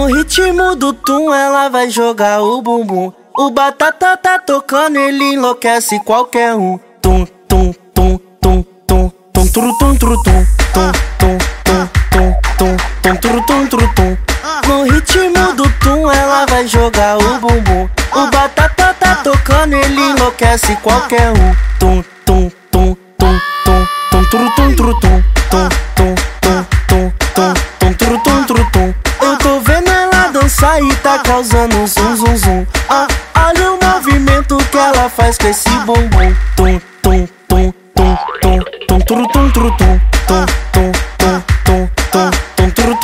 No ritmo do tum, ela vai jogar o bumbum. O batata tá tocando, ele enlouquece qualquer um. Tum, tum, tum, tum, tum, tum, turu, tum, turu, tum, tum, tum, tum, tum, tum, tum, turu, tum, turu, tum. No ritmo do tum, ela vai jogar o bumbum. O batata tá tocando, ele enlouquece qualquer um. Tum, tum, tum, tum, tum, tum, tum, tum, tum, tum, tum, tum, e tá causando zum, zum, zum. Ah, olha o movimento que ela faz com esse bumbum. Tum, tum, tum, tum, tum, tum, turu, tum, turu, tum, tum, tum, tum, tum, tum, tum,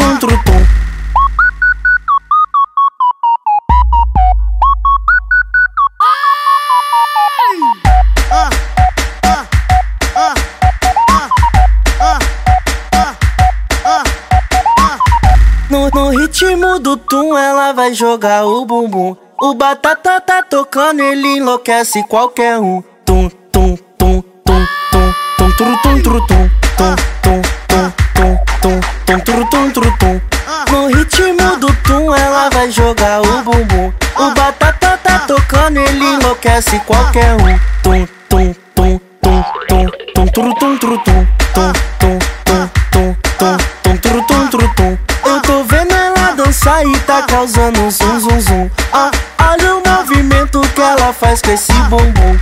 No, no ritmo do tum, ela vai jogar o bumbum. O batata tá tocando, ele enlouquece qualquer um. Tum, tum, tum, tum, tum, tum, turu, tum, turu, tum, tum, tum, tum, tum, tum, tum, turu, tum, turu, tum. No ritmo do tum, ela vai jogar o bumbum. O batata tá tocando, ele enlouquece qualquer um. Tum, tum, tum, tum, tum, tum, tum, tum, tum, tum, tum, tum, e tá causando zum, zum, zum. Ah, olha o movimento que ela faz com esse bumbum.